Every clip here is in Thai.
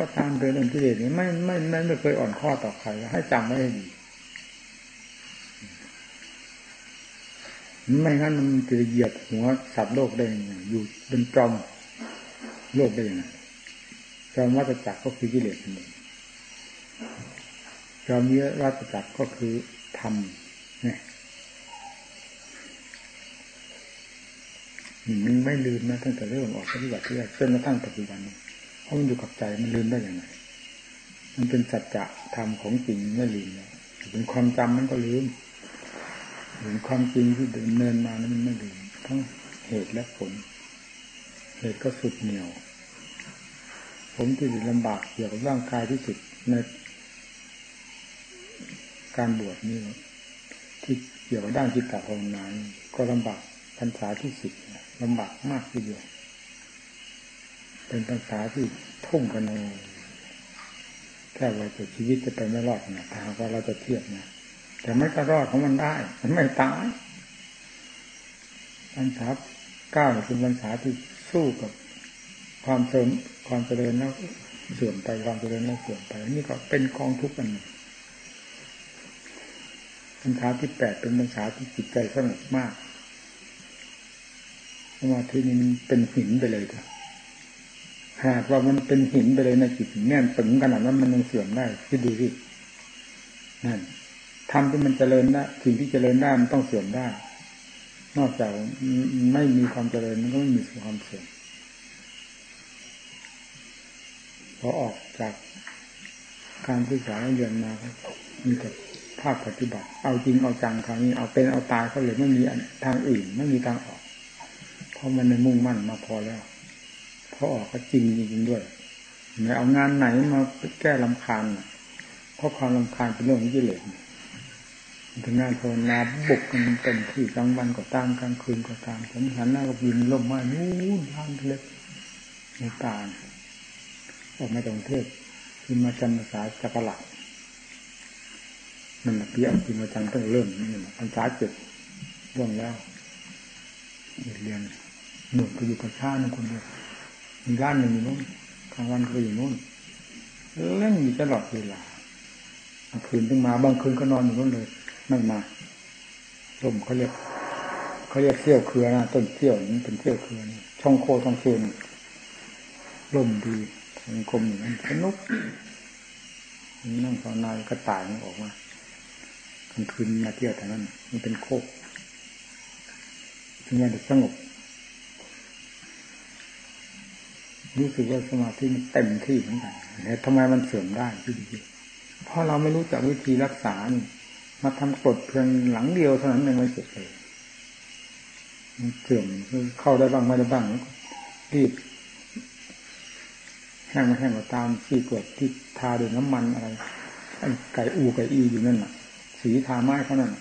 ก็ตามเดินเรื่องกิเลสนี้ไม่ไม่ไม่ไม่เคยอ่อนข้อต่อใครให้จำไว้ให้ดีไม่งั้นมันจะเหยียบหัวสัตว์โลกได้ยังไงอยู่เป็นจอมโลกได้ยังไงจอมวัฏจักรก็คือกิเลสนั่นเองจอมเยอะวัฏจักรก็คือธรรมนี่มันไม่ลืมนะตั้งแต่เริ่มออกปฏิบัติที่แรกจนกระทั่งปัจจุบันนี้ เพราะมันอยู่กับใจมันลืมได้อย่างไรมันเป็นสัจจะธรรมของจริงไม่ลืมแล้วเป็นความจำมันก็ลืมเห็นความจริงที่เดินเนินมานั้นมันไม่ลืมทั้งเหตุและผล เหตุก็สุดเหนียว ผมที่ลำบากเกี่ยวกับร่างกายที่สุดในการบวชนี่ที่เกี่ยวกับด้านจิตตภาวนาก็ลำบากพรรษาที่สิบลำบากมากทีเดียว เป็นภาษาที่ทุ่มกันในแค่ว่าจะชีวิตจะไปไม่รอดนะถ้าว่าเราจะเทียบนะแต่ไม่ก็รอดของมันได้ มันไม่ตายภาษาเก้าเป็นภาษาที่สู้กับความเสริมความเจริญแล้วเสื่อมไปความเจริญแล้วเสื่อมไป นี่ก็เป็นกองทุกข์กันภาษาที่แปดเป็นภาษาที่จิตใจสงบมากสมาธินี้มันเป็นหินไปเลยครับ หากว่ามันเป็นหินไปเลยในจิตแน่นปึงขนาดนั้นมันยังเสื่อมได้คิดดูสินั่นทำที่มันเจริญได้สิ่งที่เจริญได้มันต้องเสื่อมได้ นอกจากไม่มีความเจริญมันก็ไม่มีความเสื่อมพอออกจากการศึกษาเรียนมามีแต่ภาคปฏิบัติ เอาจริงเอาจังคราวนี้เอาเป็นเอาตายเขาเลยไม่มีทางอื่น ไม่มีทางออก เพราะมันในมุ่งมั่นมาพอแล้ว พอออกก็จริงจริงด้วยไม่เอางานไหนมาแก้ลำคาญเพราะความลำคาญเป็นเรื่องของกิเลสถึงงานภาวนาบุกกันเต็มที่กลางวันก็ตามกลางคืนก็ตามผมหันหน้ากับยินลมมานู่นทางเล็กในตาออกมาจากเทศคือมาจำภาษาจักรหลักมันเปียกคือมาจังต้งเริ่มนี่ภาษาเจ็ดเรื่องแล้วเรียนหนุ่มก็อยู่กับชาตินึงคนเดียว ร้านหนึ่งอยู่นู้นกลางวันก็อยู่นู้นเล่นอยู่ตลอดเวลาบางคืนต้องมาบางคืนก็นอนอยู่นู้นเลยไม่มาลมเขาเรียกเขาเรียกเที่ยวเครือนะต้นเที่ยวนี้เป็นเที่ยวเครือนี่ช่องโคช่องเคนลมดีสังคมอย่างนั้นสนุกนั่งภาวนากระต่ายมันออกมากลางคืนมาเที่ยวแต่นั้นมันเป็นโคกถึงจะสงบ รู้สึกว่าสมาธิมันเต็มที่เหมือนกันแต่ทำไมมันเสื่อมได้ที่ดีเพราะเราไม่รู้จักวิธีรักษามาทำกดเพียงหลังเดียวเท่านั้นยังไม่เสร็จเลยมันเสื่อมเข้าได้บ้างไม่ได้บ้างรีบแห้งมาแห้งมาตามที่กดที่ทาด้วยน้ำมันอะไรไก่อูไก่อีอยู่นั่นน่ะ สีทาไม้เขานั่น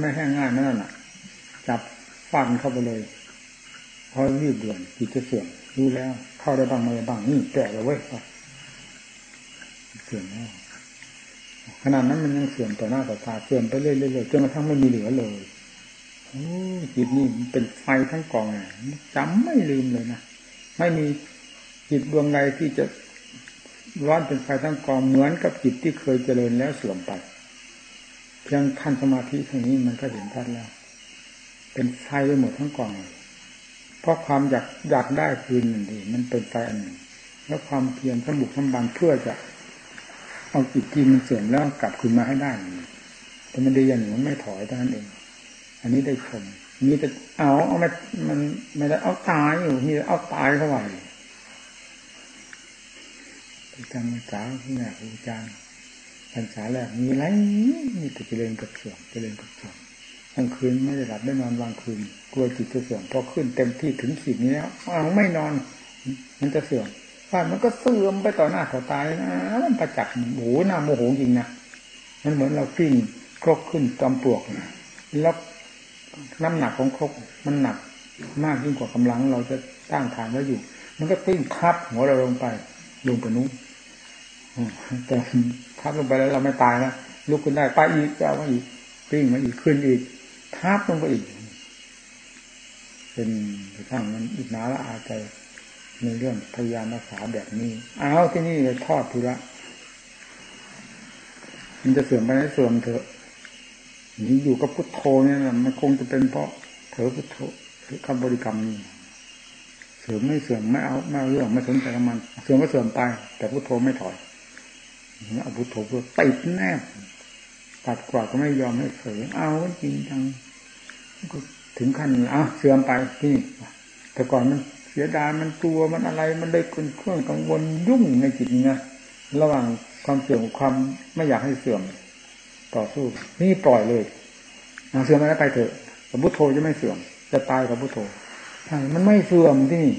ไม่แห้งง่ายนั่นน่ะ จับฟันเข้าไปเลย พอรีบด่วนจิตจะเสื่อมรู้แล้ว เข้าได้บ้างไม่ได้บ้างนี่แก่แล้วเว้ยเสื่อมแล้วขนาดนั้นมันยังเสื่อมต่อหน้าต่อตาเสื่อมไปเรื่อยๆจนกระทั่งไม่มีเหลือเลยโอ้จิตนี่มันเป็นไฟทั้งกองจำไม่ลืมเลยนะไม่มีจิตดวงใดที่จะร้อนเป็นไฟทั้งกองเหมือนกับจิตที่เคยเจริญแล้วเสื่อมไป เพียงขั้นสมาธิเท่านี้มันก็เห็นชัดแล้ว เป็นไฟไปหมดทั้งกองเลย ราะความอยากอยากได้คืนหนึ่งดีมันเป็นไฟอันหนึ่ง แล้วความเพียรสมุกสมบันเพื่อจะ เอาจิตที่มันเสื่อมแล้วกลับคืนมาให้ได้แต่มันดีอย่างหนึ่งมันไม่ถอยเท่านั้นเอง อันนี้ได้ชมมีแต่เอาเอาไม่มันไม่ได้เอาตายอยู่มีเอาตายเข้าไปอาจารย์สาวที่แม่ครูอาจารย์พรรษาแรกมีไรมีแต่เจริญกับเสื่อมเจริญกับเสื่อม กลางคืนไม่ได้หลับได้นอนวางคืนกลัวจิตจะเสื่อมพอขึ้นเต็มที่ถึงขีดนี้แล้วเอาไม่นอน มันจะเสื่อมว่ามันก็เสื่อมไปต่อหน้าต่อตายนะมันประจักษ์โอ้โหน้าโมโหจริงนะมันเหมือนเราขึ้นครกขึ้นจอมปลวกนะแล้วน้ำหนักของครกมันหนัก มากยิ่งกว่ากำลังเราจะตั้งฐานไว้อยู่ มันก็ติ้งทับหัวเราลงไปลงไปนู้นแต่ทับลงไปแล้วเราไม่ตายนะลุกขึ้นได้ไปอีกจะว่าอีกปิ้งมาอีกขึ้นอีก ทับลงไปอีก เป็นทางนั้นอีกนาละอาใจในเรื่องพยายามรักษาแบบนี้ เอาที่นี่เลยทอดทีละมันจะเสื่อมไปไหนเสื่อมเถอะนี่อยู่กับพุทโธเนี่ยมันคงจะเป็นเพราะเถอพุทโธคำบริกรรมนี่เสื่อมไม่เสื่อมไม่เอาไม่เอาเรื่องไม่สนใจกับมัน เสื่อมก็เสื่อมไป แต่พุทโธไม่ถอยเอาพุทโธเพื่อติดแนบตัดกว่าก็ไม่ยอมให้เผยเอาจริงจัง ถึงขั้นอะเสื่อมไปที่แต่ก่อนมันเสียดายมันตัวมันอะไรมันได้คุณเครื่องกังวลยุ่งในจิตนะระหว่างความเสื่อมความไม่อยากให้เสื่อม ต่อสู้ นี่ปล่อยเลยเสื่อมไปแล้วไปเถอะแต่พุทโธจะไม่เสื่อม จะตายกับพุทโธใช่มันไม่เสื่อมที่นี่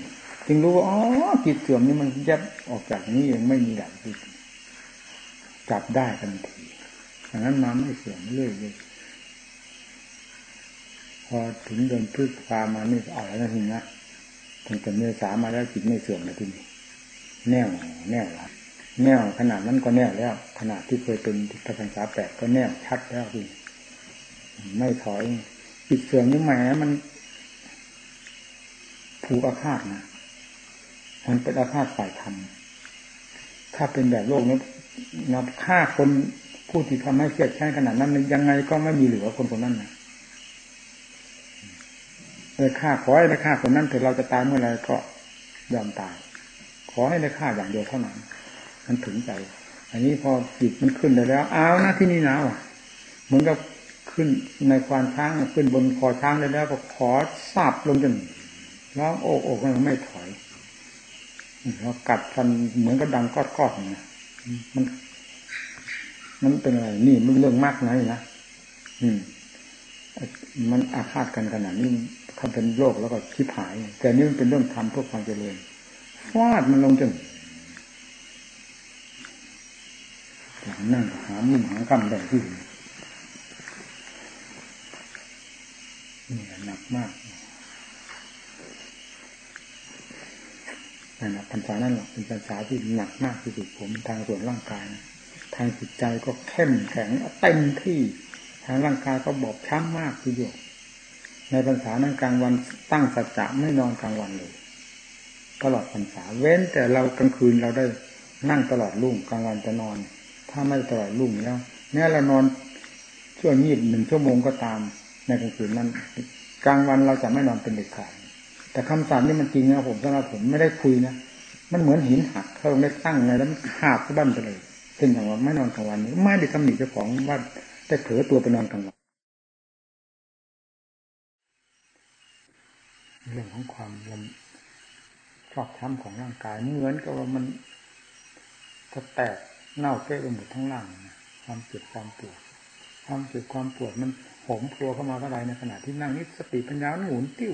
จึงรู้ว่าอ๋อจิตเสื่อมนี่มันแยบออกจากนี้เองไม่มีดับจิตจับได้ทันทีอย่างนั้นมาไม่เสื่อมเรื่อยเลย พอถึงเดือนพฤษภามานี่เอาแล้วทีนะถึงแต่เมษามาแล้วจิตไม่เสื่อมเลยทีนี้แน่วแน่วละแน่วขนาดนั้นก็แน่วแล้ว ขนาดที่เคยเป็นทิฏฐานสาแปดก็แน่วชัดแล้วทีไม่ถอยจิตเสื่อมนี่แหมมันผูกอาฆาตนะมันเป็นอาฆาตฝ่ายธรรมถ้าเป็นแบบโลกนี้นับฆ่าคนผู้ที่ทำให้เครียดแค้นขนาดนั้นยังไงก็ไม่มีเหลือคนคนนั้นนะ เลยฆ่าขอให้ได้ฆ่าคนนั้นถอะเราจะตายเมื่อไรก็ยอมตาย ขอให้ได้ฆ่าอย่างเดียวเท่านั้นมันถึงใจ อันนี้พอจิตมันขึ้นได้แล้วเอาวนะที่นี่นะเหมือนกับขึ้นในควานช้างขึ้นบนคอช้างได้แล้ว ก็ขอสาบลงจนร้องโอกอกมันไม่ถอยแล้วกัดฟันเหมือนกับดังกอดๆนะมันมันเป็นอะไร นี่มันเรื่องมากนะนะอืม มันอาฆาตกันขนาดนี้ถ้าเป็นโรคแล้วก็คิดหาย แต่นี่มันเป็นเรื่องทำเพื่อความเจริญฟาดมันลงจนอย่างนั่งหามุมหากำได้ที่นี่หนักมากนั่นแหละพรรษานั่นแหละเป็นพรรษาที่หนักมากที่สุดผมทางส่วนร่างกายนะทางจิตใจก็เข้มแข็งเต็มที่ ร่างกายก็บอบช้ำมากทีเดียวในพรรษานั้นกลางวันตั้งสัจจะไม่นอนกลางวันเลยตลอดพรรษาเว้นแต่เรากลางคืนเราได้นั่งตลอดรุ่งกลางวันจะนอน ถ้าไม่ตลอดรุ่งแล้วแม้เรานอนช่วงยีบหนึ่งชั่วโมงก็ตาม ในกลางคืนนั้น กลางวันเราจะไม่นอนเป็นเด็ดขาดแต่คำสอนนี่มันจริงนะผมสำหรับผมไม่ได้คุยนะมันเหมือนหินหักเขาไม่ตั้งไงแล้วมันขาดบ้นไปเลยเช่นอย่างว่าไม่นอนกลางวันนี้ไม่ได้ตำหนิเจ้าของว่า ได้เผลอตัวไปนอนกลางวันเรื่องของความลำชอบช้ำของร่างกายเหมือนกับว่ามันจะแตกเน่าเฟะไปหมดทั้งร่างนะความเจ็บความปวดความเจ็บความปวดมันโหมพลัวเข้ามาเท่าไรในขณะที่นั่งนี่สติปัญญาหมุนติ้ว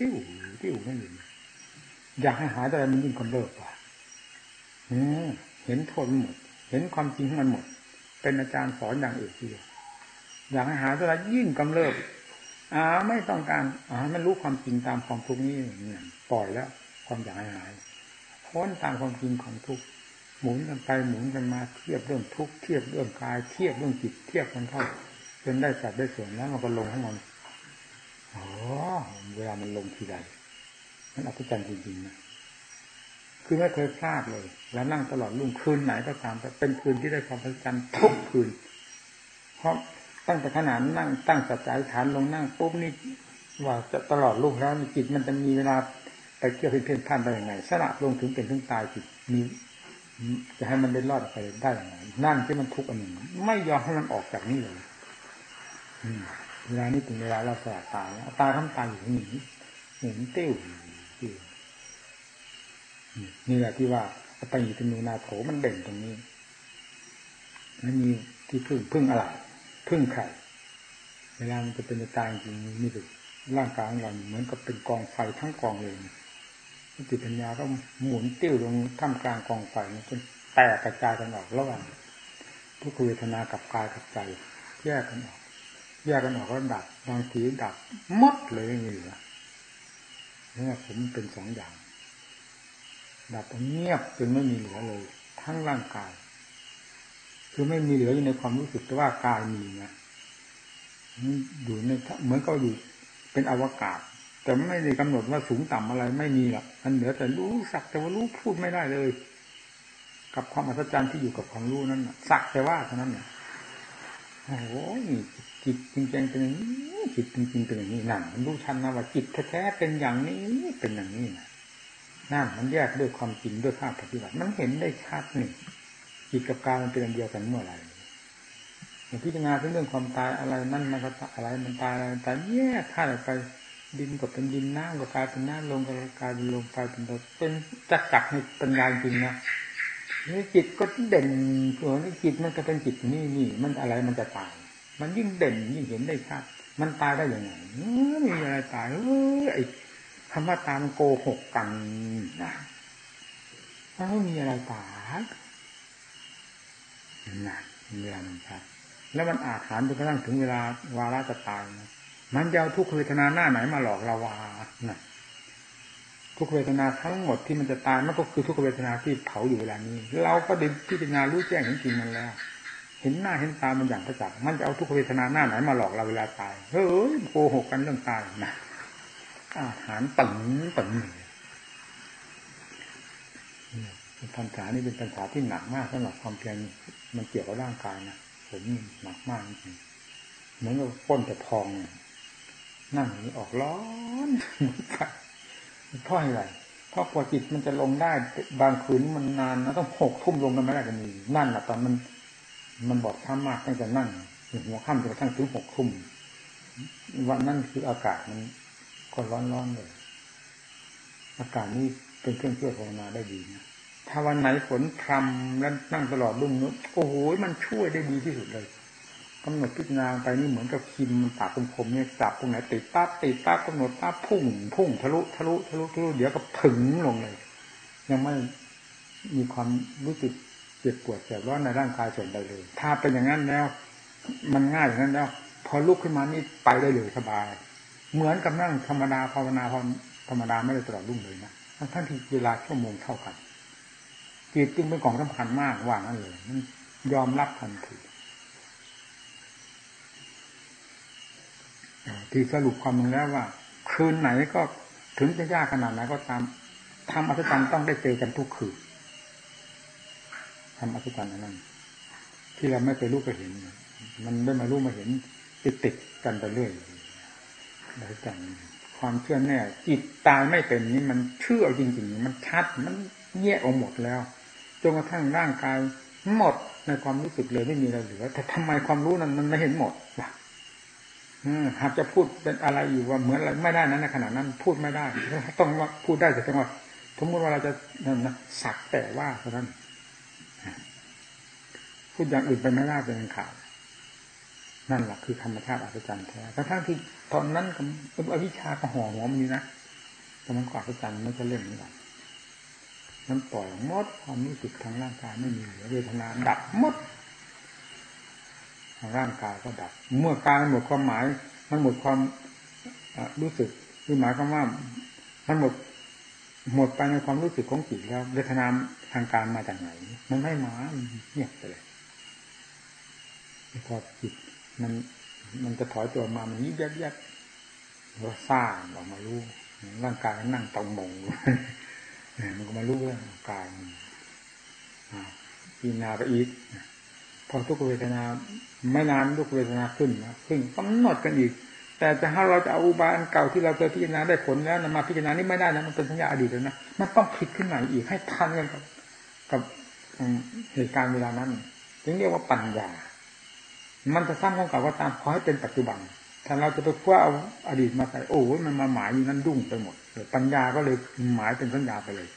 ติ้วติ้วไม่หยุดอยากให้หายแต่มันยิ่งกำเริบว่ะเห็นโทษมันหมด เห็นความจริงของมันหมด เป็นอาจารย์สอนอย่างเอกทีเดียวอยากให้หายแต่ยิ่งกำเริบอ่าไม่ต้องการอ่าไม่รู้ความจริงตามความทุกข์นี้เนี่ยปล่อยแล้ว ความอยากให้หายพ้นตามความจริงของทุกข์หมุนกันไปหมุนกันมาเทียบเรื่องทุกข์เทียบเรื่องกายเทียบเรื่องจิตเทียบกันเข้าจนได้สัดได้ส่วนแล้วมันก็ลงให้มันอ๋อเวลามันลงทีใดมันอัศจรรย์จริงๆนะ คือไม่เคยพลาดเลย แล้วนั่งตลอดรุ่งคืนไหนก็ตามแต่เป็นคืนที่ได้ความอัศจรรย์ทุกคืน เพราะตั้งแต่ขนาดนั่งตั้งสัจจะฐานลงนั่งปุ๊บนี่ว่าจะตลอดลูกแล้วจิตมันจะมีเวลาไปเกี่ยวเพ่นพ่านได้ยังไงสละลงถึงเป็นถึงตายจิตมีจะให้มันได้รอดไปได้ยังไงนั่นที่มันทุกข์อันหนึ่งไม่ยอมให้มันออกจากนี่เลยเวลานี้เป็นเวลาเราสละตายตาข้ามตายอยู่ที่นี่เห็นติ้วติ้ว นี่แหละที่ว่าปอยู่ที่นูนาโถมันเด่นตรงนี้ไม่มีที่พึ่งพึ่งอะไรพึ่งไข่เวลามันจะเป็นจะตายจริงนี่คือร่างกายของเราเหมือนกับเป็นกองไฟทั้งกองเลยสติปัญญาก็หมุนติ้วลงท่ามกลางกองไฟจนแตกกระจายกันออกระหว่างทุกเวทนากับกายกับใจแยกกันออกแยกกันออกก็ดับบางทีดับมดเลยไม่เหลือนี่ผมเป็นสองอย่าง ดับเงียบจนไม่มีเหลือเลย ทั้งร่างกาย คือไม่มีเหลืออยู่ในความรู้สึกแต่ว่ากายมีนะอยู่ในเหมือนก็อยู่เป็นอวกาศ แต่ไม่ได้กำหนดว่าสูงต่ำอะไรไม่มีหรอกมันเหลือแต่รู้สักแต่ว่ารู้พูดไม่ได้เลย กับความอัศจรรย์ที่อยู่กับความรู้นั้นสักแต่ว่าเท่านั้นเนี่ยโอ้โหจิตจริงๆเป็นอย่างนี้จิตจริงๆเป็นอย่างนี้นั่นมันรู้ชันนะว่าจิตแท้ๆเป็นอย่างนี้เป็นอย่างนี้นะ นั่นมันแยกด้วยความจริงด้วยภาพปฏิบัติ มันเห็นได้ชัดนี่จิตกับกายมันเป็นอันเดียวกันเมื่อไหร่อย่างพิจารณาเรื่องความตายอะไรนั่นมันก็อะไรมันตายอะไรมันตายแยกธาตุไปดินก็เป็นดินน้ำก็กลายเป็นน้ำลงก็กลายเป็นลมไฟเป็นลมเป็นจักจักในปัญญาจริงนะนี่จิตก็เด่นส่วนี้จิตมันก็เป็นจิตนี่นี่มันอะไรมันจะตาย มันยิ่งเด่นยิ่งเห็นได้ชัดมันตายได้อยังไงไม่มีอะไรตายเออไอ้ คำว่าตามโกหกกันนะไม่มีอะไรตายนะเวลามันชัดแล้วมันอาถรรพ์จนกระทั่งถึงเวลาวาระจะตายนะมันจะเอาทุกขเวทนาหน้าไหนมาหลอกเราวานะทุกเวทนาทั้งหมดที่มันจะตายมันก็คือทุกเวทนาที่เผาอยู่เวลานี้ เราก็ดิพิจารณารู้แจ้งเห็นจริงมันแล้ว เห็นหน้าเห็นตามันอย่างประจักษ์มันจะเอาทุกเวทนาหน้าไหนมาหลอกเราเวลาตายเฮ้ยโกหกกันเรื่องตายนะ อาหารตึงตึงปัญหานี่เป็นปัญหาที่หนักมากสำหรับความเพียรมันเกี่ยวกับร่างกายนะผมหนักมากจริงเหมือนกับป้นแต่พองนั่งนี้ออกร้อนเพราะอะไรเพราะพอจิตมันจะลงได้บางคืนมันนานนะต้องหกทุ่มลงกันไม่ได้กันนีนั่นแหละตอนมัน มันบอดช้ำมากตั้งแต่นั่งหัวค่ำจนกระทั่งถึงหกทุ่มวันนั่นคืออากาศมัน ก็ร้อนๆเลยอากาศนี้เป็นเครื่องช่วยภาวนาได้ดีนะถ้าวันไหนฝนพรำแล้วนั่งตลอดรุ่งนู้โอ้โหมันช่วยได้ดีที่สุดเลยกำหนดพิจารณาไปนี่เหมือนกับคิมมันปากคมเนี่ยจับตรงไหนติดปั๊บติดปั๊บกำหนดปั๊บพุ่งพุ่งทะลุทะลุทะลุทะลุเดี๋ยวก็ถึงลงเลย ยังไม่มีความรู้สึกเจ็บปวดแสบร้อนในร่างกายส่วนใดเลย ถ้าเป็นอย่างนั้นแล้ว มันง่ายอย่างนั้นแล้ว พอลุกขึ้นมานี่ไปได้เลยสบาย เหมือนกับนั่งธรรมดาภาวนาธรรมดาไม่ได้ตลอดรุ่งเลยนะทั้งที่เวลาชั่วโมงเท่ากันจิตจึงเป็นของสำคัญมากว่างั้นเลยมันยอมรับทันทีที่สรุปความนึงแล้วว่า คืนไหนก็ถึงจะยากขนาดไหนก็ตามทำอัศจรรย์ต้องได้เจอกันทุกคืนทำอัศจรรย์นั้น ที่เราไม่เคยรู้ไปเห็น มันได้มารู้มาเห็นติดติดกันไปเรื่อย อัศจรรย์ความเชื่อแน่จิตตายไม่เป็นนี่มันเชื่อจริงๆ มันชัดมันแยกออกหมดแล้วจนกระทั่งร่างกายหมดในความรู้สึกเลยไม่มีอะไรเหลือ แต่ทำไมความรู้นั้นมันไม่เห็นหมดล่ะหากจะพูดเป็นอะไรอยู่ว่าเหมือนอะไรไม่ได้นั้นในขณะนั้นพูดไม่ได้ ต้องว่าพูดได้แต่ต้องว่าสมมติว่าเราจะนั่นนะสักแต่ว่าเท่านั้นพูดอย่างอื่นไปไม่ได้เป็นข่าว นั่นแหละคือธรรมชาติอัศจรรย์แท้ทั้งที่ตอนนั้นกับอวิชาก็ห่อหัวมันนี่นะแต่มันก็อัศจรรย์ไม่ใช่เรื่องนี้หรอกมันปล่อยมดความรู้สึกทางร่างกายไม่มีเหลือเวทนาดับมดทางร่างกายก็ดับ เมื่อกายมันหมดความหมาย มันหมดความรู้สึกคือหมายความว่ามันหมดหมดไปในความรู้สึกของจิตแล้วเวทนาทางการมาจากไหน มันไม่มาเงียบไปเลยพอจิต มันมันจะถอยตัวมามันยิบยับยับเราสร้างออกมารู้ร่างกายนั่งตรงมงมันก็มารู้เรื่องกายพิจารณาไปอีกพอทุกเวทนาไม่นานทุกเวทนาขึ้นนะขึ้นกำหนดกันอีก แต่จะถ้าเราจะเอาอุบายอันเก่าที่เราเคยพิจารณาได้ผลแล้วนมาพิจารณานี่ไม่ได้นะมันเป็นสัญญาอดีตแล้วนะมันต้องคิดขึ้นใหม่อีกให้ทันกันกับกับเหตุการณ์เวลานั้นถึงเรียกว่าปัญญา มันจะสร้างของเก่าก็ตามขอให้เป็นปัจจุบัน ถ้าเราจะไปคว้าเอาอดีตมาใส่โอ้ยมันมาหมายอยู่นั้นดุ้งไปหมดปัญญาก็เลยหมายเป็นสัญญาไปเลย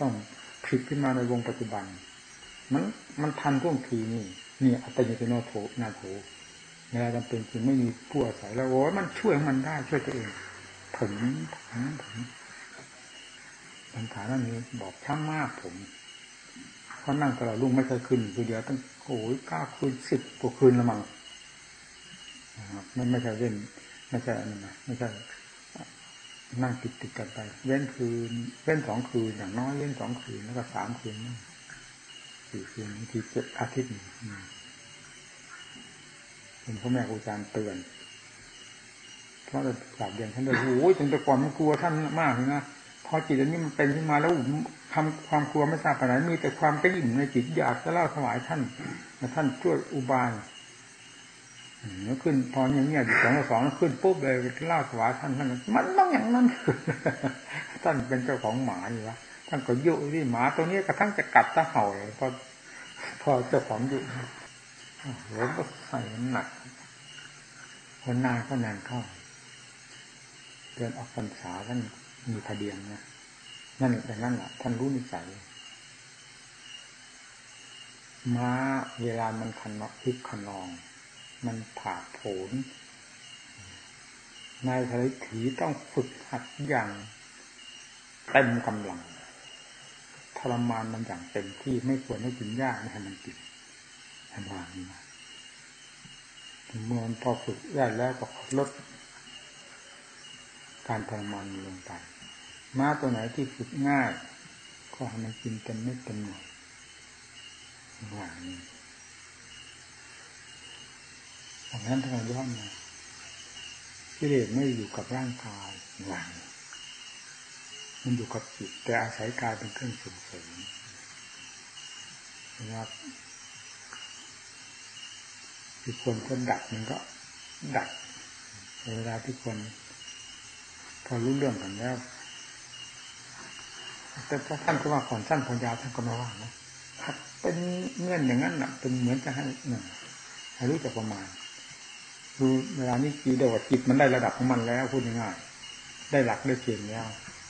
ต้องผิดขึ้นมาในวงปัจจุบัน มันมันทันท่วงทีนี่นี่อัตติโนโถนาโถเวลาจำเป็นจริงไม่มีผู้อาศัยแล้วโอ้ยมันช่วยมันได้ช่วยตัวเองผมผมผมปัญหานั้นนี้บอกช่างมากผมเขานั่งตลอดรุ่งไม่เคยขึ้นคือเดียวตั้ง อ้ยก้าคืนสิบกว่าคืนละมั้งมันไม่ใช่เล่นไม่ใช่อะไรนะไม่ใช่นั่งติดติดกันไป เว้นคืน เว้นสองคืนอย่างน้อยเว้นสองคืนแล้วก็สามคืนสี่คืนบางทีเจ็ดอาทิตย์เป็นพ่อแม่ครูอาจารย์เตือนเพราะเรากราบเรียนท่านเลยโอ้ยจนแต่ก่อนมันกลัวท่านมากเลยนะพอจิตอันนี้มันเป็นขึ้นมาแล้ว ทำความกลัวไม่ทราบไปไหนมีแต่ความกระยิ่มในจิตอยากจะเล่าถวายท่านแต่ท่านช่วยอุบายแล้วขึ้นพออย่างเงี้ยสองสองแล้วขึ้นปุ๊บเลยเล่าถวายท่านท่านมันต้องอย่างนั้นท่านเป็นเจ้าของหมาอยู่วะท่านก็ยุที่หมาตัวนี้กระทั่งจะกัดตะเห่าเลยพอพอเจ้าของยุแล้วก็ใส่หนักคนนานก็นานเข้าเดินออกพรรษาท่านมีทะเบียนนะ นั่นแต่นั่นแหละท่านรู้นิสัยม้าเวลามันคันนคึกขนอง มันผ่าโผนนายทะเลถีต้องฝึกหัดอย่างเต็มกำลังทรมานมันอย่างเต็มที่ไม่ควรให้กินยากไม่ให้มันกินทำวางนี้มาเมื่อพอฝึกได้แล้วก็ลดการทรมานลงไป ม้าตัวไหนที่ฝึกง่าย ก็ให้มันกินเต็มไม่เต็มหน่วยว่านี้ดังนั้นถ้าเราย้อนมากิเลสไม่อยู่กับร่างกายหวางมันอยู่กับจิตแต่อาศัยกายเป็นเครื่องส่งเสริมนะครับที่คนก็ดัดมันก็ดัดเวลาที่คนพอรู้เรื่องกันแล้ว แต่ถ้าท่านก็ว่าก่อนสั้นพอนยาวท่านก็ไม่ว่านะเป็นเงื่อนอย่างนั้นน่ะเป็นเหมือนจะให้หนึ่งให้รู้จักประมาณดูเวลานี้จีเดียวจิตมันได้ระดับของมันแล้วพูดง่ายๆได้หลักได้เกณฑ์แล้ว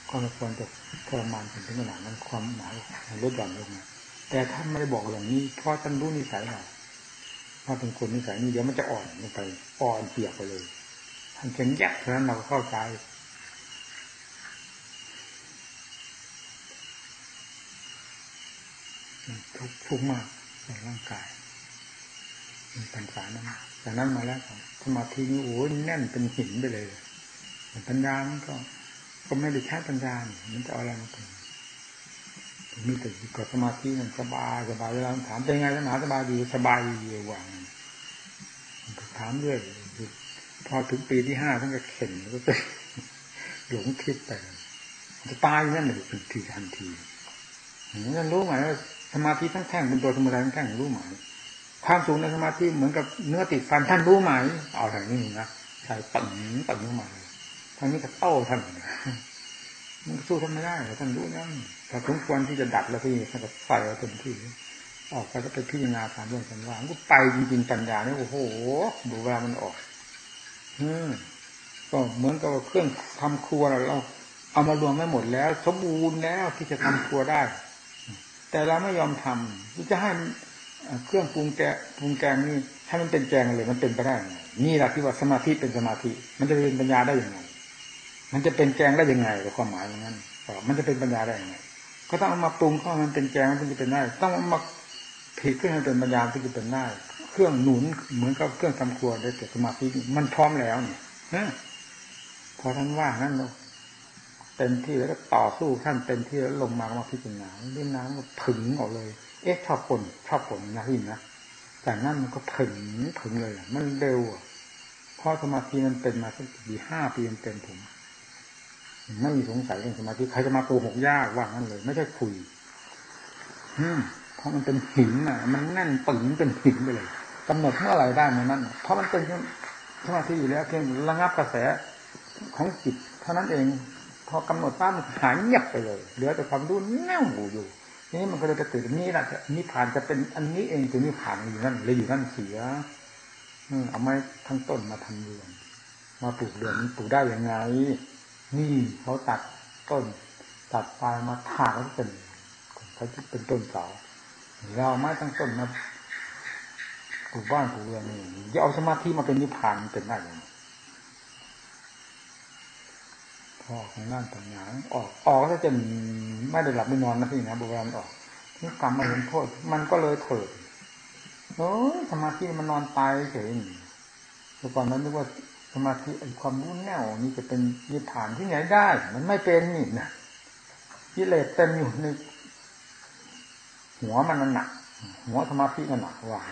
ก็ไม่ควรจะทรมานถึงขนาดนั้นความหมายลดหย่อนลงมาแต่ท่านไม่ได้บอกอย่างนี้เพราะท่านรู้นิสัยเราว่าเป็นคนนิสัยนี้เดี๋ยวมันจะอ่อนลงไปอ่อนเปียกไปเลยท่านเข็งแยกเพราะนั้นเราเข้าใจ ทุกทุกมากในร่างกายมันปัญญานั้นจากนั้นมาแล้วสมาธินี่โอ้ยแน่นเป็นหินไปเลยปัญญามันก็ก็ไม่ได้ใช้ปัญญามันจะเอาอะไรมาเป็นมีแต่กับสมาธิมันสบายสบายเวลาถามเป็นไงหนาสบายดีสบายดีวางถามเรื่อยพอถึงปีที่ห้าท่านก็เข็นก็จะหลงคิดไปจะตายนั่นเลยเป็นทีทันทีนั่นรู้ไหมว่า สมาธิทั้งแท่งเป็นตัวธรรมดาทั้งแท่งรู้ไหมความสูงในสมาธิเหมือนกับเนื้อติดฟันท่านรู้ไหมเอาทางนี้นะใส่ปั่นปั่นรู้ไหมทางนี้ก็เต้าท่านมันสู้ท่านไม่ได้ท่านรู้นั่นแต่สมควรที่จะดัดแล้วพี่ท่านก็ใส่เอาเต็มที่ออกไปก็ไปพิจารณาตามเรื่องสันว่าก็ไปจริงๆปัญญาเนี่ยโอ้โหดูเวลามันออก อืมก็เหมือนกับเครื่องทำครัวเราเอามารวมไม่หมดแล้ว สมบูรณ์แล้วที่จะทำครัวได้ แต่เราไม่ยอมทำจะให้เครื่องปรุงแกปรุงแกงนี่ให้มันเป็นแกงเลยมันเป็นไปได้ไงนี่แหละที่ว่าสมาธิเป็นสมาธิ มันจะเป็นปัญญาได้ยังไง มันจะเป็นแกงได้ยังไงกับความหมายอย่างนั้นมันจะเป็นปัญญาได้ยังไง ก็ต้องเอามาปรุงเข้ามันเป็นแกงมันจะเป็นได้ต้องเอามาผิดขึ้นให้เป็นปัญญาถึงจะเป็นได้เครื่องหนุนเหมือนกับเครื่องทำครัวได้เกิดสมาธิมันพร้อมแล้วเนี่ยพอท่านว่านั่นเรา เต็มที่แล้วก็ต่อสู้ท่านเต็มที่แล้วลงมามาพิจารณาเรื่องน้ำก็ผึ่งออกเลย เอ๊ะชอบผลชอบผลนะพี่นะจากนั้นมันก็ผึ่งผึ่งเลย มันเร็วเพราะสมาธิมันเป็นมาสักปีห้าปีมันเป็นผมไม่มีสงสัยเรื่องสมาธิใครจะมาโกหกยากว่างั้นเลย ไม่ใช่คุย อืมเพราะมันเป็นหินอะ มันแน่นปึงเป็นหินไปเลยกำหนดเมื่อไหร่ได้เมันนั่นเพราะมันเป็นสมาธิอยู่แล้วเพียงระงับกระแสของจิตเท่านั้นเอง พอกำหนดป้ามันหายเงียบไปเลย เหลือแต่ความรู้แน่วอยู่ นี่มันก็เลยจะตื่นนี่แหละนิพานจะเป็นอันนี้เองคือนิพานอยู่นั่นเลยอยู่นั่นเสียเอาไม้ทั้งต้นมาทำเรือนมาปลูกเรือนมันปลูกได้ยังไง นี่เขาตัดต้น ตัดปลายมาถากแล้วเป็นเขาที่เป็นต้นเสาเราไม้ทั้งต้นมาปลูกบ้านปลูกเรือนนี่อย่าเอาสมาธิมาเป็นนิพพานเป็นได้ยังไง ออกของนั่นต่างาออกออกแล้วจะไม่ได้หลับไม่นอนนะพี่นะโบราณออกนี่กรรมมาเห็นโทษ มันก็เลยเถิดโอ้ยสมาธิมันนอนตายเฉยแต่ก่อนนั้นนึกว่าสมาธิไอ้ความรู้แน่วนี่จะเป็นยึดฐานที่ไหนได้ มันไม่เป็นนี่นะกิเลสเต็มอยู่ในหัวมันอันหนักหัวสมาธินั่นหนักว่า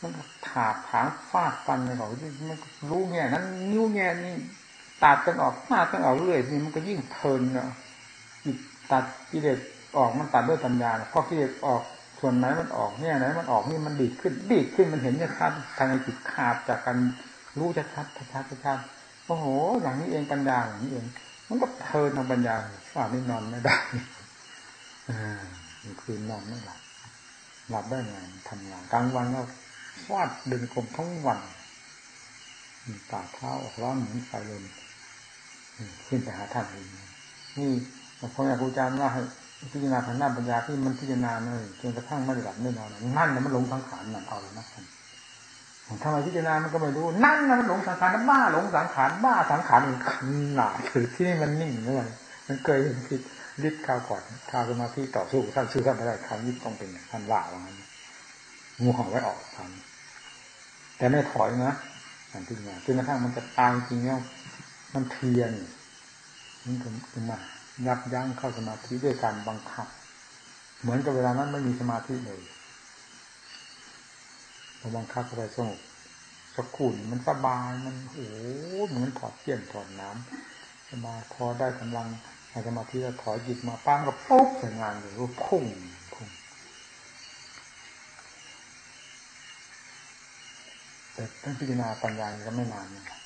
มันถากถางฟาดฟันในเขาที่มันรู้แง่นั้นนิ้วแง่นี่ ตัดกันออกมากันออกเรื่อยนี่มันก็ยิ่งเพลินเนาะตัดกิเลสออกมันตัดด้วยปัญญาพอกิเลสออกส่วนไหนมันออกเนี่ยไหนมันออกนี่มันดีดขึ้นดีดขึ้นมันเห็นชัดทางจิตขาดจากการรู้ชัดชัดชัดชัดโอ้โหอย่างนี้เองปัญญาอย่างนี้เอง มันก็เพลินทางปัญญาว่านี่นอนไม่ได้อ่าคืนนอนไม่หลับหลับได้ไงทำงานกลางวันก็ฟาดดึงกลมทั้งวันตาเท้าออกร้อนเหมือนไฟลม ขึ้นไปหาท่านเองนี่พ่อแม่ครูอาจารย์ว่าให้พิจารณาทางด้านปัญญาที่มันพิจารณาเลยจนกระทั่งไม่หลับไม่นอนนั่นนะมันหลงสังขารนั่นเอาเลยนะท่านทำไมพิจารณามันก็ไม่รู้ นั่นนะมันหลงสังขารบ้าหลงสังขารบ้าสังขารมันขนาดคือที่นี่มันนิ่งเมื่อมันเคยเห็นคิดฤทธิ์ข้าวก่อนข้าวสมาธิต่อสู้ท่านชื่อท่านไม่ได้คำนี้ต้องเป็นท่านว่าว่างั้นงูเห่าไว้ออกทันแต่ไม่ถอยนะอย่างที่นี่จนกระทั่งมันจะตายจริงแล้ว มันเพียรมันถึงมายับยั้งเข้าสมาธิด้วยการบังคับ เหมือนกับเวลานั้นไม่มีสมาธิเลยพอบังคับเข้าไปสงบสักคูนมันสบายมันโอ้เหมือนถอดเกี่ยนถอดน้ำสบาพอได้กำลังในสมาธิแล้วถอยจิตมาปั้งก็ปุ๊บใส่งานเลยรูปพุ่งพุ่งแต่ท่านพิจารณาปัญญาก็ไม่นานนะ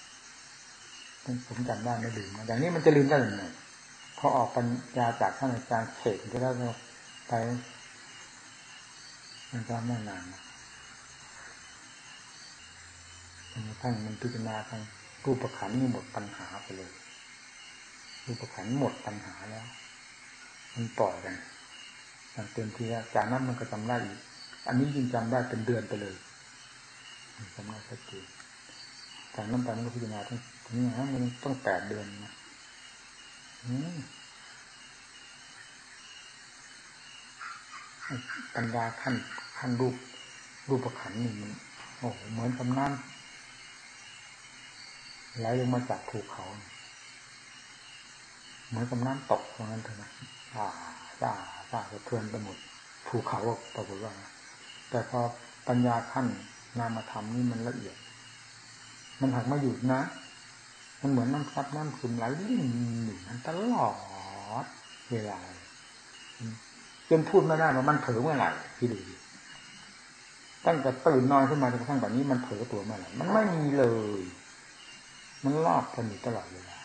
ผมจำได้ไม่ลืมอย่างนี้มันจะลืมได้ยังไงพอออกปัญญาจากท่านอาจารย์เขตก็ได้ไป มันก็ไม่นานนะท่านมันพิจารณาทางรูปขันนี่หมดปัญหาไปเลย รูปขันหมดปัญหาแล้ว มันปล่อยกันอย่างเต็มที่แล้วจากนั้นมันก็จำได้อีก อันนี้ยิ่งจำได้เป็นเดือนไปเลยจำได้ชัดเจนจากนั้นไปมันก็พิจารณาทั้ง นี้นะมันต้องแปดเดือนนะปัญญาขั้นขั้นรูปรูปขันนี่มันโอ้เหมือนกับน้ำไหลลงมาจากภูเขา เหมือนกับน้ำตกตรงนั้นเถอะนะอ่าซ่าซ่าสะเทือนไปหมดภูเขาก็ปรากฏว่า แต่พอปัญญาขั้นนามธรรมนี่มันละเอียด มันหักมาหยุดนะ มันเหมือนน้ำซับน้ำซึมไหลลิ่นอยู่นั้นตลอดเวลาจนพูดไม่ได้ว่ามันเผลอเมื่อไหร่พี่ดูตั้งแต่ตื่นนอนขึ้นมาจนกระทั่งแบบนี้มันเผลอตัวเมื่อไหร่มันไม่มีเลย มันรอบกันอยู่ตลอดเวลา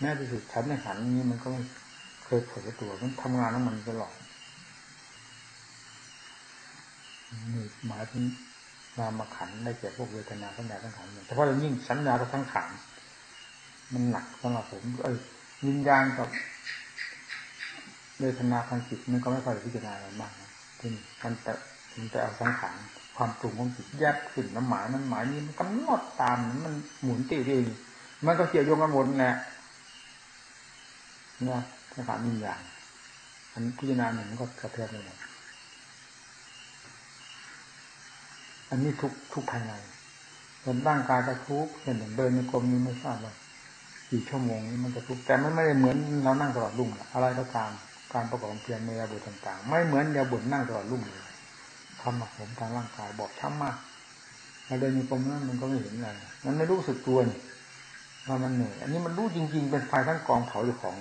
แม้ที่สุดฉันในขันนี้มันก็เคยเผลอตัวมันทำงานแล้วมันตลอดนี่หมายถึงนามขันได้แก่พวกเวทนาสัญญาทั้งขันเฉพาะอย่ายิ่งสัญญาทั้งขัน มันหนักสำหรับผมเอ้ยวิญญาณกับเวทนาทางจิตมันก็ไม่ค่อยพิจารณาอะไรมากนะที่มันแต่ถึงแต่เอาสังขารความปรุงของจิตแยกขึ้นน้ำหมายนั้นหมายนี้มันกำหนดตามมันหมุนติวเองมันก็เกี่ยวโยงกันหมดแหละนะสังขารมีอย่างอันพิจารณาหนึ่งก็กระเทือนเลยอันนี้ทุกทุกภายในส่วนร่างกายก็ทุกเห็นหนึ่งเดินในกรมนี้ไม่ทราบว่า กี่ชั่วโมงนี้มันจะทุกแต่ไม่ไม่ได้เหมือนเรานั่งตลอดรุ่งอะไรก็ตามการประกอบเพียรในยาบุต่าง ๆ ไม่เหมือนยาบุนั่งตลอดรุ่งเลยทำหมักผมทางร่างกายบอกช้ำมากมาเดินในกรมนั้นมันก็ไม่เห็นอะไรมันไม่รู้สึกตัวนี่ว่ามันเหนื่อยอันนี้มันรู้จริง ๆ เป็นไฟทั้งกองเผาอยู่ของ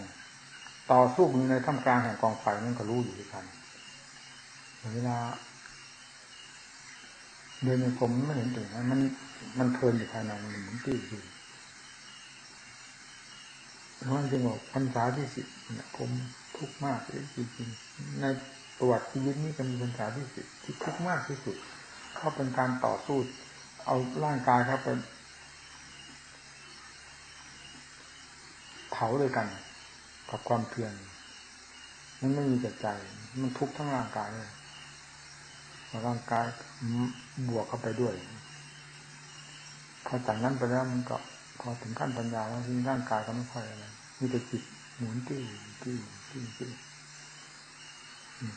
ต่อสู้อยู่ในท่ามกลางแห่งกองไฟนั่นก็รู้อยู่ด้วยกันเวลาเดินในกรมไม่เห็นถึงนมันมันเพลินอยู่ภายในมันเหมือนตี้อยู่ เพราะจึงบอกพรรษาที่สิบเนี่ยผมทุกข์มากเลยจริงๆในประวัติชีวิตนี้ก็มีพรรษาที่สิบที่ทุกข์มากที่สุด เข้าเป็นการต่อสู้เอาร่างกายครับไปเผาด้วยกัน กับความเพียรมันไม่มีแต่ใจ มันทุกข์ทั้งร่างกายเลยร่างกายบวกเข้าไปด้วยพอจากนั้นไปแล้วมันก็ พอถึงขั้นปัญญาแล้วที่ร่างกายก็ไม่ค่อยอะไรมีแต่จิตหมุนติ้ติ้ติ้ติ้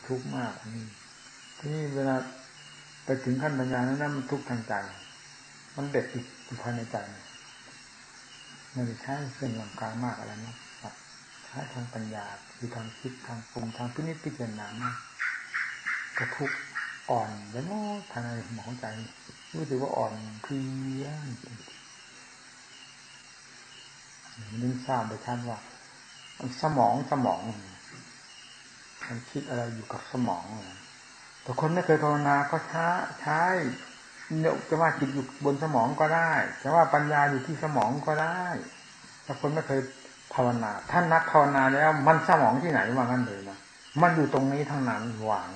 ทุกข์มากนี่ที่นี่เวลาไปถึงขั้นปัญญานั้นมันทุกข์ทางใจ มันเด็ดอีกภายในใจไม่ได้ใช้เครื่องร่างกายมากอะไรนะใช้ทางปัญญาคือทางคิดทางปรุงทางพินิจพิจารณามากกระทุกอ่อนแล้วภายในสมองใจ รู้สึกว่าอ่อนเพลีย นึกทราบไปท่านว่าสมองสมอง มันคิดอะไรอยู่กับสมองแต่คนไม่เคยภาวนาก็ช้าใช้เนี่ยจะว่าจิตอยู่บนสมองก็ได้จะว่าปัญญาอยู่ที่สมองก็ได้แต่คนไม่เคยภาวนา ท่านนักภาวนาแล้ว มันสมองที่ไหนว่างั้นเลยนะมันอยู่ตรงนี้ทั้งนั้นวาง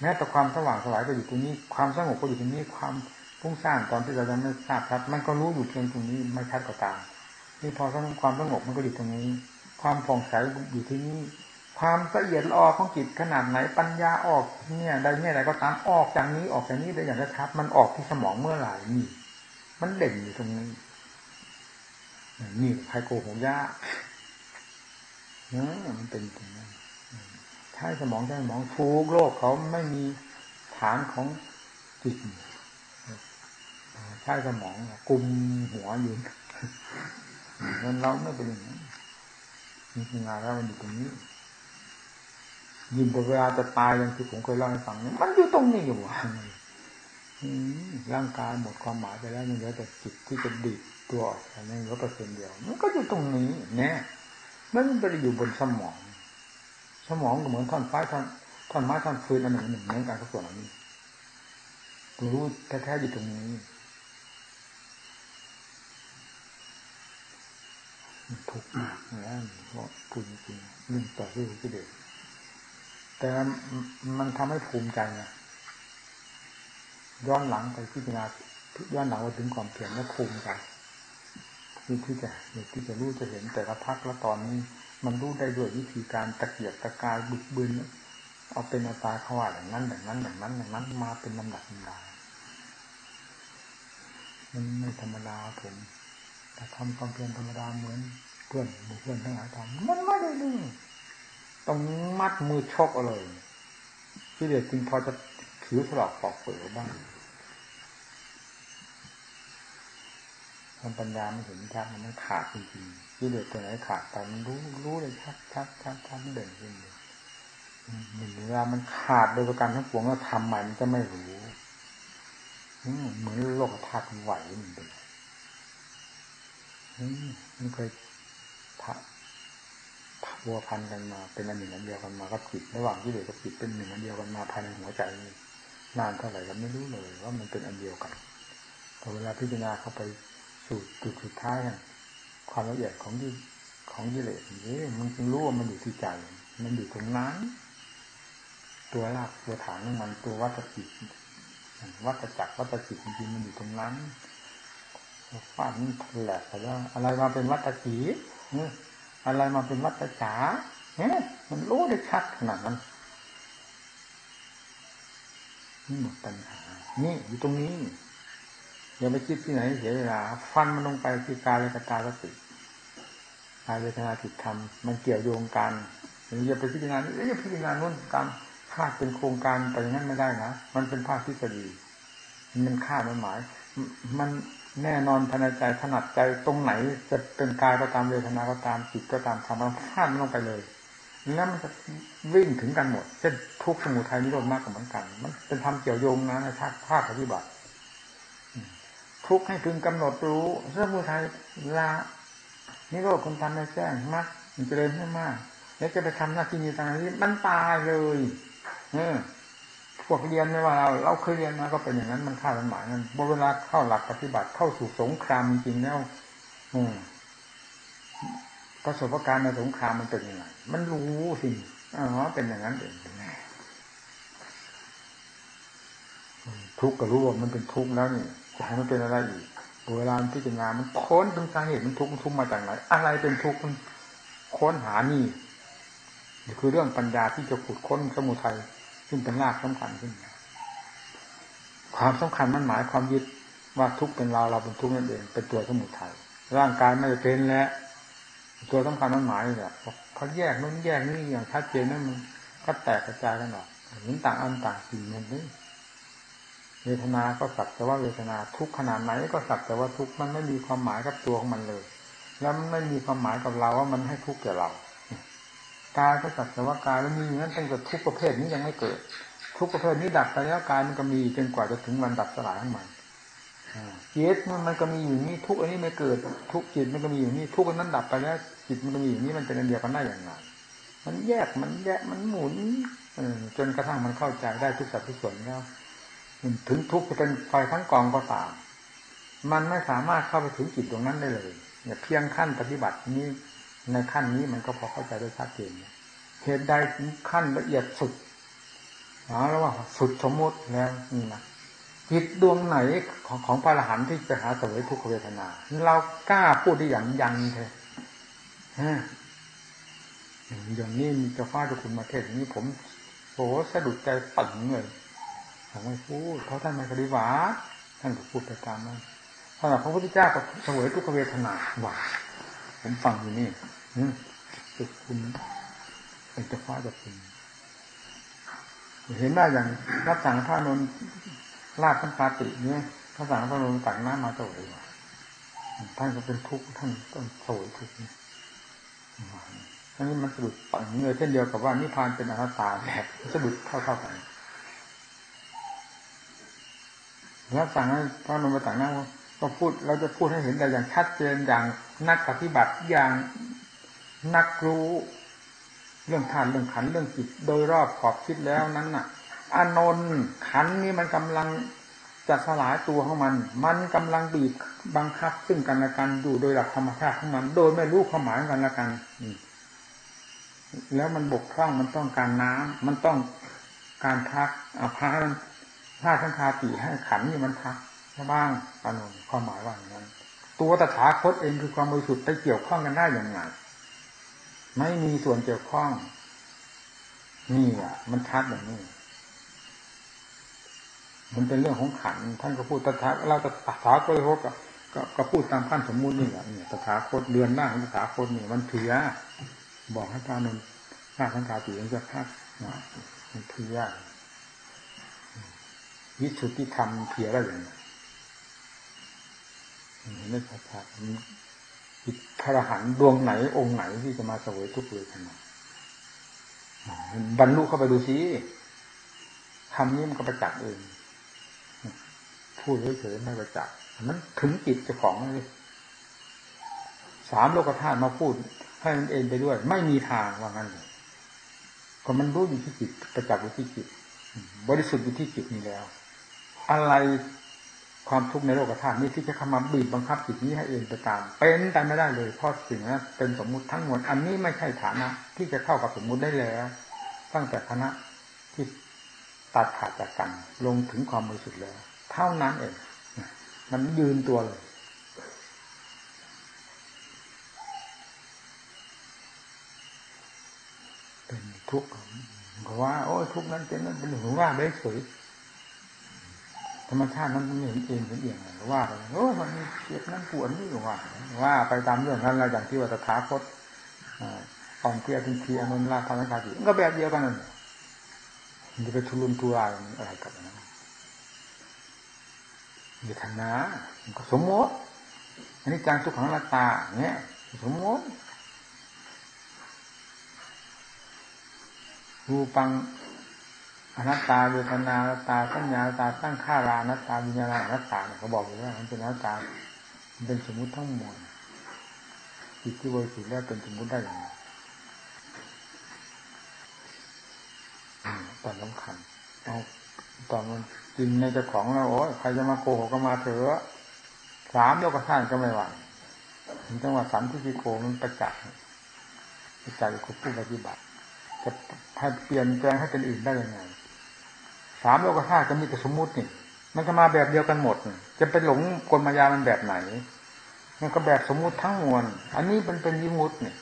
แม้แต่ความสว่างสวายก็อยู่ตรงนี้ความสงบก็อยู่ตรงนี้ความพุ่งสร้างตอนที่เรายังไม่ทราบชัดมันก็รู้อยู่เพียงตรงนี้ไม่ชัดก็ตาม นี่พอความสงบมันก็อยู่ตรงนี้ ความผ่องใสอยู่ที่นี่ความละเอียดละออของจิตขนาดไหนปัญญาออกเนี่ยได้เนี่ยอะไรก็ตามออกจากนี้ออกจากนี้ได้อย่างชัดมันออกที่สมองเมื่อไหร่นี่ มันเด่นอยู่ตรงนี้นี่ใครโกหกยากเนาะมันเป็นตรงนั้นใช้สมองใช้สมองฟูกโลกเขาไม่มีฐานของจิตใช้สมองกุมหัวอยู่ มันเราไม่เป็นอย่างนั้นมีงานแล้วมันอยู่ตรงนี้ยินแต่เวลาจะตายอย่างที่ผมเคยเล่าให้ฟังมันอยู่ตรงนี้อยู่วะร่างกายหมดความหมายไปแล้วมันเหลือแต่จิตที่จะดิดตัวออกแต่ไม่เหลือเปอร์เซ็นต์เดียวมันก็อยู่ตรงนี้แน่มันไม่ได้อยู่บนสมอง สมองก็เหมือนท่อนไฟท่อนท่อนไม้ท่อนฟืนอันหนึ่งหนึ่งเหมือนกันทุกส่วนนี้รู้แท้ๆอยู่ตรงนี้ ทุกข์มากแล้วเพราะพูดจริงๆเรื่องต่อสู้ที่เด็กแต่มันทำให้ภูมิใจไงย้อนหลังไปพิจารณาย้อนหลังไปถึงความเพียรและภูมิใจที่ที่จะที่จะรู้จะเห็นแต่ละพักละตอนนี้มันรู้ได้ด้วยวิธีการตะเกียบตะกายบึกบึนเอาเป็นอาตาเขาว่าอย่างนั้นอย่างนั้นอย่างนั้นอย่างนั้นมาเป็นลำดับลำดามันไม่ธรรมดาผม ทำความเพียรธรรมดาเหมือนเพื่อนหมู่เพื่อนทั้งหลายทำมันไม่ได้เรื่องต้องมัดมือชกเอาเลยที่เด็กจริงพอจะถือสลอกปอกเปลือกบ้างมันปัญญาไม่เห็นชัดมันไม่ขาดจริงๆที่เด็กตัวไหนขาดไปมันรู้รู้เลยชัดชัดชัดชัดเด่นขึ้นเลยหนึ่งเวลามันขาดโดยประการทั้งปวงแล้วทำใหม่มันจะไม่รู้เหมือนโลกธาตุไหวมันเป็น มันเคยพัวพันกันมา เป็นอันหนึ่งอันเดียวกันมาก็ผิดระหว่างที่เด็กกับผิดเป็นหนึ่งอันเดียวกันมาภายในหัวใจนานเท่าไหร่เราไม่รู้เลยว่ามันเป็นอันเดียวกันพอเวลาพิจารณาเข้าไปสู่จุดสุดท้ายความละเอียดของที่ของกิเลสนี่มันจึงรู้ว่ามันอยู่ที่ใจ มันอยู่ตรงนั้น ตัวรากตัวฐานของมันตัววัตจิตวัตจักรวัตจิตจริงมันอยู่ตรงนั้น ฟันแหลกไปแล้วอะไรมาเป็นวัตจิตอะไรมาเป็นวัตจ๋าเนี่ยมันรู้ได้ชัดขนาดนั้นนี่หมดปัญหา นี่อยู่ตรงนี้ อย่าไปคิดที่ไหนเสียเวลา ฟันมันลงไปที่กายและตาสติกายเวทนาจิตธรรม มันเกี่ยวโยงกันอย่าไปพิจารณาอย่าพิจารณานู่นตามคาดเป็นโครงการไปอย่างนั้นไม่ได้นะ มันเป็นภาคทฤษฎีมันคาดมันหมาย มัน แน่นอนภายในใจถนัดใจตรงไหน จะเป็นกายก็ตามเวทนาก็ตามจิตก็ตามทำมันพลามันลงไปเลย แล้วมันจะวิ่งถึงกันหมด เช่นทุกสมุทัยนิโรธมากกว่าเหมือนกัน มันเป็นทำเกี่ยวโยงนะในภาคภาคปฏิบัติ ทุกให้พึงกำหนดรู้สมุทัยละนิโรธคนทำในแจ้งมากมันจะเริญให้มาก แล้วจะไปทำหน้าที่นี้ทางนี้มันตายเลย เออ วกเรียนไม่ว่าเราเราเคยเรียนมาก็เป็นอย่างนั้นมันค่ามันหมายนั้นเวลาเข้าหลักปฏิบัติเข้าสู่สงครามจริงแล้ว อืมประสบการณ์ในสงครามมันเป็นยังไงมันรู้สิอ๋อเป็นอย่างนั้นเองทุกข์ก็รู้ว่ามันเป็นทุกข์แล้วนี่จะให้มันเป็นอะไรอีกเวลาพิจารณามันค้นถึงสาเหตุมันทุกข์มันทุกข์มาจากไหนอะไรเป็นทุกข์มันค้นหานี่นี่คือเรื่องปัญญาที่จะขุดค้นสมุทัย ซึ่งเป็นรากสำคัญขึ้นความสำคัญมันหมายความยึดว่าทุกเป็นเราเราเป็นทุกนั่นเองเป็นตัวสมุทัยร่างกายไม่เป็นแล้วตัวสำคัญมันหมายเนี่ยเขาแยกนู้นแยกนี่อย่างชัดเจนนั่นมันก็แตกกระจายกันออกเห็นต่างอันต่างสิ่งนั้นนี่เวทนาก็สักแต่ว่าเวทนาทุกขนาดไหนก็สักแต่ว่าทุกมันไม่มีความหมายกับตัวของมันเลย แล้วมันไม่มีความหมายกับเราว่ามันให้ทุกข์แก่เรา กายก็สักแต่ว่ากายแล้วมีอย่างนั้นตั้งแต่ทุกประเภทนี้ยังไม่เกิด ทุกประเภทนี้ดับไปแล้วกายมันก็มีจนกว่าจะถึงวันดับสลายของมันจิตมันมันก็มีอยู่นี่ทุกอันนี้ไม่เกิด ทุกจิตมันก็มีอยู่นี่ทุกอันนั้นดับไปแล้วจิตมันก็มีอยู่นี่มันเป็นอันเดียวกันได้อย่างไรมันแยกมันแยกมันหมุนจนกระทั่งมันเข้าใจได้ทุกสัดทุกส่วนแล้วถึงทุกจะเป็นไฟทั้งกองก็ตาม มันไม่สามารถเข้าไปถึงจิตตรงนั้นได้เลยเนี่ยเพียงขั้นปฏิบัตินี้ ในขั้นนี้มันก็พอเข้าใจได้ชัดเจนเหตุใดถึงขั้นละเอียดสุดอ๋อแล้วว่าสุดสมมติแล้วนี่นะจิตดวงไหนของของพระอรหันต์ที่จะหาสวยทุกขเวทนา เรากล้าพูดได้อย่างยันเถอะอย่างนี้มีเจ้าฟ้าเจ้าคุณมาเทศนี้ผมโอ้สะดุดใจตึงเลยผมไม่พูดเพราะท่านไม่ปฏิบัติท่านก็พูดไปตามนั้นพระพระพุทธเจ้าก็สวยทุกขเวทนาหว่า ผมฟังอยู่นี่สุดคุณเป็นเจ้าฟ้าเจ้าคุณเห็นได้อย่างรับสั่งพระนนท์ลาดท่านปาติเนี่ยพระสั่งพระนนท์ตักน้ำมาตัวเลยท่านก็เป็นทุกข์ท่านต้องโศยทุกข์ทั้งนี้มันสะดุดปังเงยเช่นเดียวกับว่านิพพานเป็นอนัตตาแบบสะดุดเท่าเท่ากันแล้วสั่งให้พระนนท์มาตักน้ำ ก็พูดเราจะพูดให้เห็นแต่อย่างชัดเจนอย่างนักปฏิบัติอย่างนักรู้เรื่องทานเรื่องขันเรื่องจิตโดยรอบขอบคิดแล้วนั้นน่ะ อานนท์ขันนี้มันกำลังจะสลายตัวของมัน มันกำลังบีบบังคับ ซึ่งกันและกันอยู่โดยหลักธรรมชาติของมัน โดยไม่รู้ความหมายกันและกันแล้วมันบกพร่องมันต้องการน้ำมันต้องการพักอาพักถ้าทั้งคาตีให้ขันนี่มันพัก บ้างอานนความหมายว่าอย่างนั้น ตัวตถาคตเองคือความบริสุทธิ์ไปเกี่ยวข้องกันได้อย่างไรไม่มีส่วนเกี่ยวข้อง นี่อะ มันชัดอย่างนี้ มันเป็นเรื่องของขันท่านก็พูดตถาเราตถาคตก็ก็พูดตามขั้นสมมุตินี่แหละเนี่ยตถาคตเดือนหน้าของตถาคตนี่มันเถือบอกให้พระนนท์พระสังฆาติมันจะพักมันเถือวิสุทธิธรรมเถือได้อย่างไร ไม่ชัดจิตพระหันดวงไหนองค์ไหนที่จะมาสวยทุกเวทนาบรรลุเข้าไปดูสิคำนี้มันก็ประจักษ์เองพูดเฉยๆไม่ประจักษ์มันถึงจิตเจ้าของเลยสามโลกธาตุมาพูด ให้มันเองไปด้วย ไม่มีทางว่างั้นเลยก็มันรู้อยู่ที่จิตประจักษ์อยู่ที่จิต บริสุทธิ์อยู่ที่จิตนี้แล้ว อะไร ความทุกข์ในโลกธาตุนี้ที่จะเข้ามาบีบบังคับจิตนี้ให้เองไปตาม เป็นไปไม่ได้เลยเพราะสิ่งนั้นเป็นสมมุติทั้งหมดอันนี้ไม่ใช่ฐานะ ที่จะเข้ากับสมมุติได้แล้ว ตั้งแต่คณะที่ตัดขาดจากกันลงถึงความบริสุทธิ์แล้ว เท่านั้นเองมันยืนตัวเลยเป็นทุกข์ก็ว่า โอ้ทุกข์นั้นเป็นนั้นเป็นหัวว่าไม่เฉย รรมชาตินั้นมันเห็นเองเป็นเองว่าไปโอ้มันเจ็บนั่นปวดนี่ว่าว่าไปตามเรื่องนั้นอะไรอย่างที่ว่าตถาคตอ่อนเพียทินทีอนุนราธรรมชาติก็แบบเดียวกันนั่นมันจะไปทุลุนทุรายอะไรกับนั้นเวทนามันก็สมมติอันนี้จังทุกขังละตาเนี่ยสมมติรูปัง อนัตตาเวทนาอนัตตาสัญญาอนัตตาตั้งค่ารานัตตาวิญญาณอนัตตาเขาบอกอยู่ว่ามันเป็นอนัตตามันเป็นสมมุติทั้งหมดจิตที่บริสุทธิ์แล้วเป็นสมมุติได้อย่างไรตอนสำคัญเอาตอนมันจริงในเจ้าของเราโอ้ยใครจะมาโกหกก็มาเถอะสามโลกท่านก็ไม่หวังถึงจังหวะสันทิโกมันประจักษ์ประจักษ์กับผู้ปฏิบัติจะให้เปลี่ยนแปลงให้เป็นอื่นได้ยังไง สามโลกธาตุก็มีแต่สมมุตินี่มันก็มาแบบเดียวกันหมด จะเป็นหลงกลมายามันแบบไหน มันก็แบบสมมุติทั้งมวล อันนี้มันเป็นยิมุติเนี่ย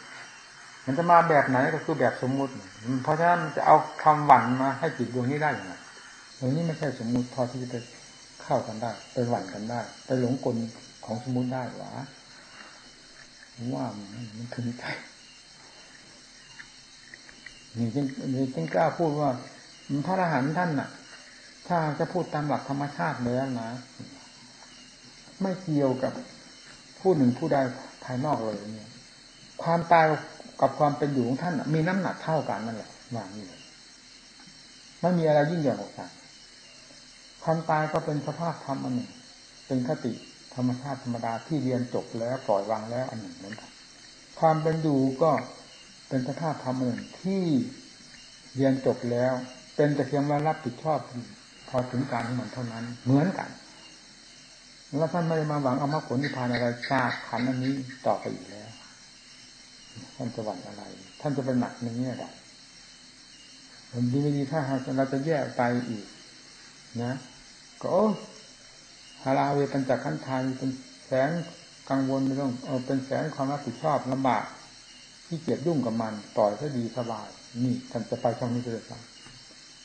มันจะมาแบบไหนก็คือแบบสมมุติ เพราะฉะนั้นจะเอาคำหวั่นมาให้จิตดวงนี้ได้ยังไงตรงนี้ไม่ใช่สมมุติพอที่จะเข้ากันได้ ไปหวั่นกันได้ ไปหลงกลของสมมุติได้หรอว่ามันถึงใจนี่จึงจึงกล้าพูดว่าพระอรหันต์ท่านน่ะ ถ้าจะพูดตามหลักธรรมชาติแล้วนะ ไม่เกี่ยวกับผู้หนึ่งผู้ใดภายนอกเลยเนี่ย ความตายกับความเป็นอยู่ของท่านมีน้ำหนักเท่ากันนั่นแหละอย่างนี้ไม่มีอะไรยิ่งใหญ่กว่ากันความตายก็เป็นสภาพธรรมอันหนึ่ง เป็นคติธรรมชาติธรรมดาที่เรียนจบแล้วปล่อยวางแล้วอันหนึ่งเหมือนกันความเป็นอยู่ก็เป็นสภาพธรรมอันหนึ่งที่เรียนจบแล้ว เป็นแต่เพียงว่ารับผิดชอบ พอถึงการของมันเท่านั้น เหมือนกัน แล้วท่านไม่ได้มาหวังเอามาผลนิพพานอะไรจากขันอันนี้ต่อไปอีกแล้ว ท่านจะหวังอะไร ท่านจะเป็นหนักในนี้อะไรผมดีไม่ดีถ้าหากเราจะแยกไปอีก นะ ก็ฮาราเวปัญจขันธายเป็นแสนกังวลไม่ต้องเออเป็นแสนความรับผิดชอบลำบากที่เกียดยุ่งกับมัน ต่อยก็ดีสบาย นี่ท่านจะไปช่องนี้เลยครับ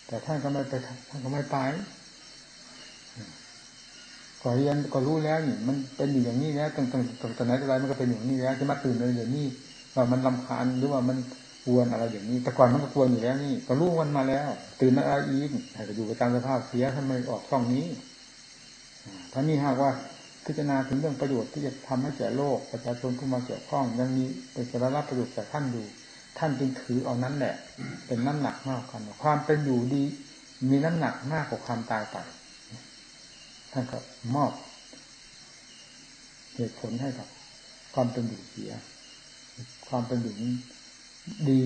แต่ท่านก็ไม่ไปท่านก็ไม่ไปก็เรียนก็รู้แล้วนี่มันเป็นอยู่อย่างนี้แล้วตั้งตั้งตั้งไหนแต่ไรมันก็เป็นอย่างนี้แล้วจะมาตื่นเลยเดี๋ยวนี้ว่ามันลำคาญหรือว่ามันกวนอะไรอย่างนี้ แต่ก่อนมันก็กวนอยู่แล้วนี่ก็รู้มันมาแล้ว ตื่นมาอะไรอีกให้ก็อยู่ประจำสภาพเสียทำไมออกช่องนี้ถ้านี่หากว่าพิจารณาถึงเรื่องประโยชน์ที่จะทำให้แก่โลกประชาชนผู้มาเกี่ยวข้องยังมีเป็นสาระประโยชน์แก่ท่านดู ท่านจึงถือเอานั้นแหละ เป็นน้ำหนักมากกัน ความเป็นอยู่ดี มีน้ำหนักมากกว่าความตายไปท่านก็มอบเหตุผลให้กับ ความเป็นอยู่เสีย ความเป็นอยู่ดี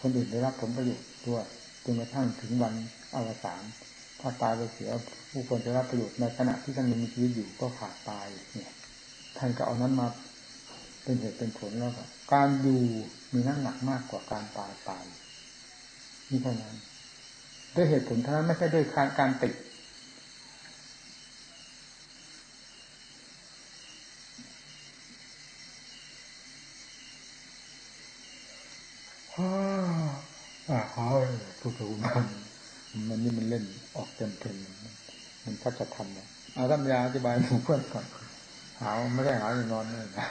คนอื่นได้รับผลประโยชน์ด้วยจนกระทั่งถึงวันอวสานถ้าตายไปเสียผู้คนจะรับประโยชน์ในขณะที่ท่านยังมีชีวิตอยู่ก็ขาดตายเนี่ยท่านก็เอานั้นมา เป็นเหตุเป็นผลแล้วก็การอยู่มีน้ำหนักมากกว่าการตายตายนี่เท่านั้นด้วยเหตุผลเท่านั้นไม่ใช่ด้วยการติดอ่าเขาพูดถูกมันมันนี่มันเล่นออกเต็มเต็มมันพัฒนธรรมเลยเอาธรรมยาอธิบายหมู่เพื่อนก่อนหาไม่ได้หาอย่นอนเลยนะ